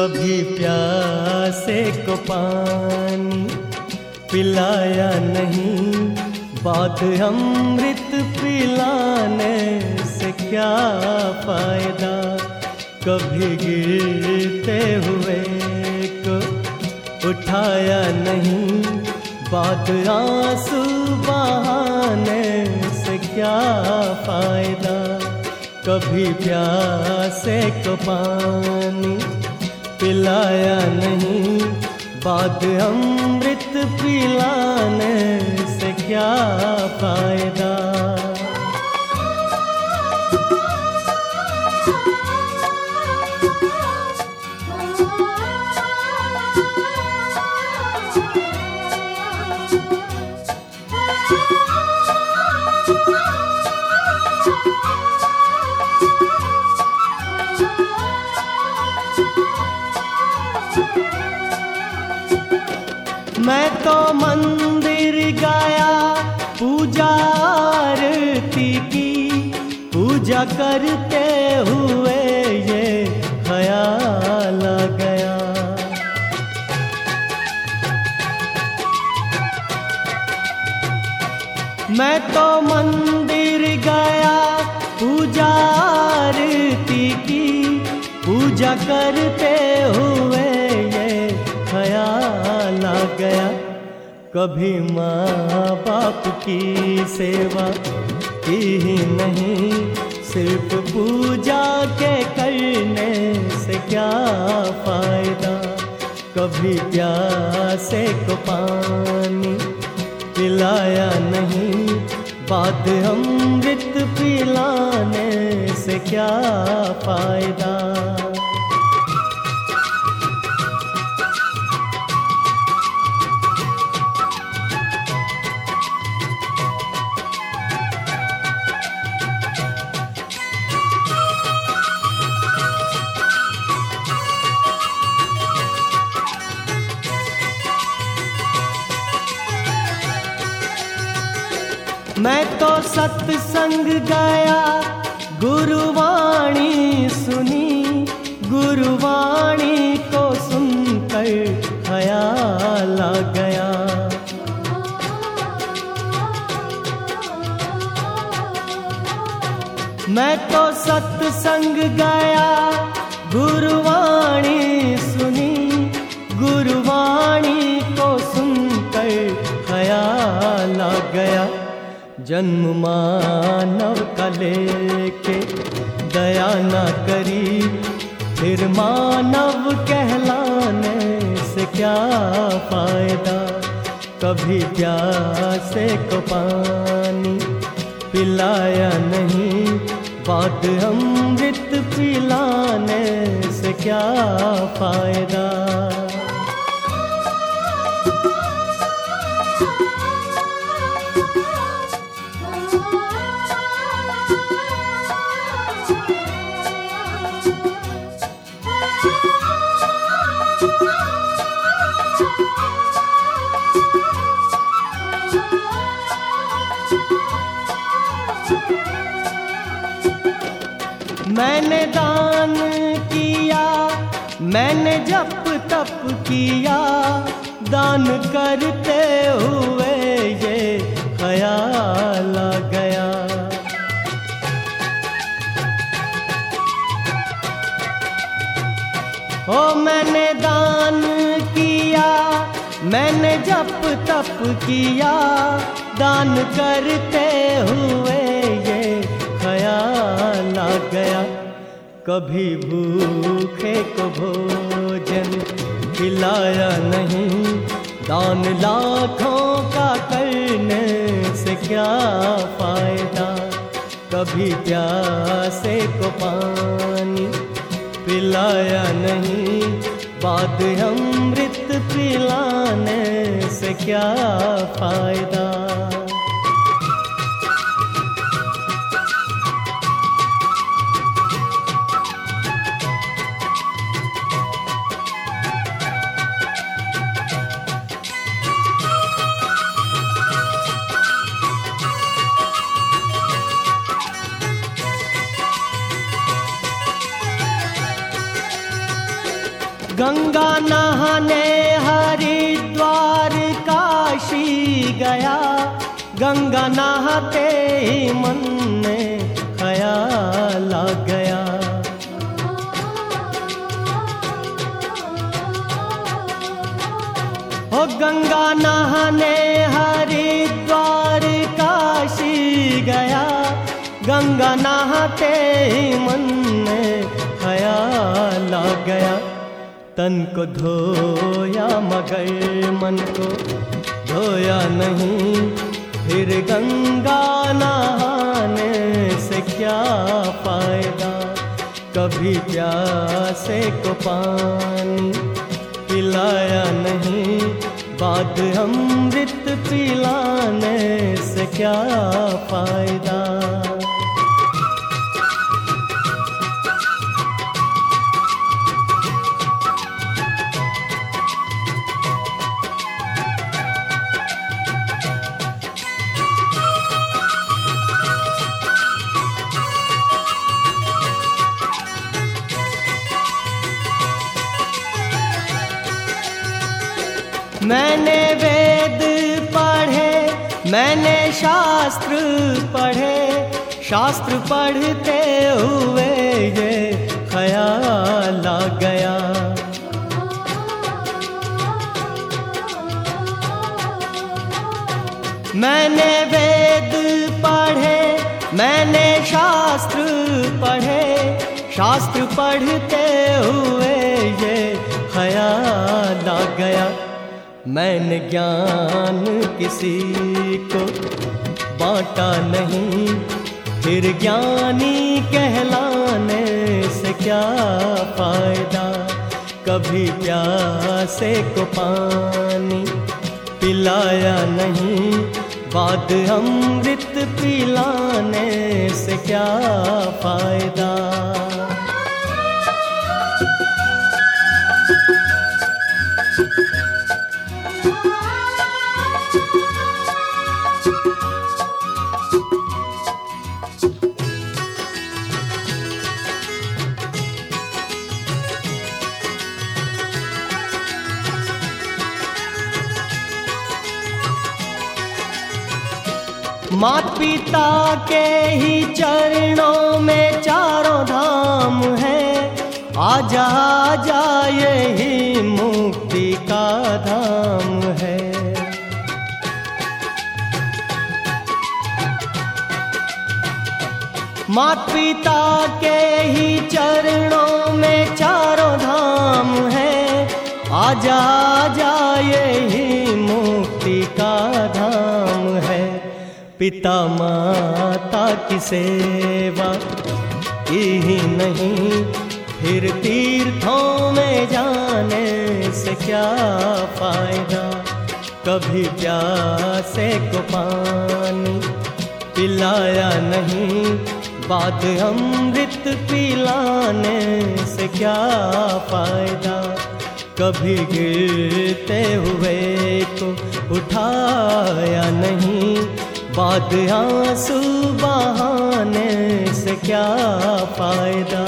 कभी प्यासे को पानी पिलाया नहीं, बाद अमृत पिलाने से क्या फ़ायदा? कभी गिरते हुए को उठाया नहीं बात आँसू बहाने से क्या फ़ायदा? कभी प्यासे को पानी पिलाया नहीं बाद अमृत पिलाने से क्या फ़ायदा? मैं तो मंदिर गया पूजा आरती की। पूजा करते हुए ये ख्याल आ गया। मैं तो मंदिर गया पूजा आरती की। पूजा करते हुए कभी माँ बाप की सेवा की ही नहीं, सिर्फ़ पूजा के करने से क्या फ़ायदा? कभी प्यासे को पानी पिलाया नहीं बाद अमृत पिलाने से क्या फ़ायदा? मैं तो सत्संग गया, गुरुवाणी सुनी, गुरुवाणी को सुनकर ख्याल आ गया। मैं तो सत्संग गया, गुरुवाणी सुनी, गुरुवाणी को सुनकर ख्याल आ गया। जन्म मानव का लेके दया न करी, फिर मानव कहलाने से क्या फ़ायदा? कभी प्यासे को पानी पिलाया नहीं, बाद अमृत पिलाने से क्या फ़ायदा? मैंने दान किया मैंने जप तप किया दान करते हुए मैंने जप तप किया, दान करते हुए ये ख्याल आ गया। कभी भूखे को भोजन खिलाया नहीं, दान लाखों का करने से क्या फ़ायदा? कभी प्यासे को पानी पिलाया नहीं, बाद अमृत जाने से क्या फ़ायदा? गंगा नहाने गया, गंगा नहाते ही मन में ख्याल आ गया। हो गंगा नहाने हरिद्वार काशी गया, गंगा नहाते ही मन में ख्याल आ गया। तन को धोया मगर मन को धोया नहीं, फिर गंगा नहाने से क्या फ़ायदा? कभी प्यासे को पानी पिलाया नहीं, बाद अमृत पिलाने से क्या फ़ायदा? मैंने वेद पढ़े, मैंने शास्त्र पढ़े। शास्त्र पढ़ते हुए ये ख्याल आ गया। मैंने वेद पढ़े, मैंने शास्त्र पढ़े। शास्त्र पढ़ते हुए ये ख्याल आ गया। मैंने ज्ञान किसी को बांटा नहीं। फिर ज्ञानी कहलाने से क्या फ़ायदा? कभी प्यासे को पानी पिलाया नहीं। बाद अमृत पिलाने से क्या फ़ायदा? मात पिता के ही चरणों में चारों धाम है। आजा आजा, यही मुक्ति का धाम है। मात पिता के ही चरणों में चारों धाम है। आजा आजा, यही मुक्ति का धाम है। पिता माता की सेवा ही नहीं, फिर तीर्थों में जाने से क्या फ़ायदा? कभी प्यासे को पानी पिलाया नहीं, बाद अमृत पिलाने से क्या फ़ायदा? कभी गिरते हुए को उठाया नहीं बाद आँसू बहाने से क्या फ़ायदा?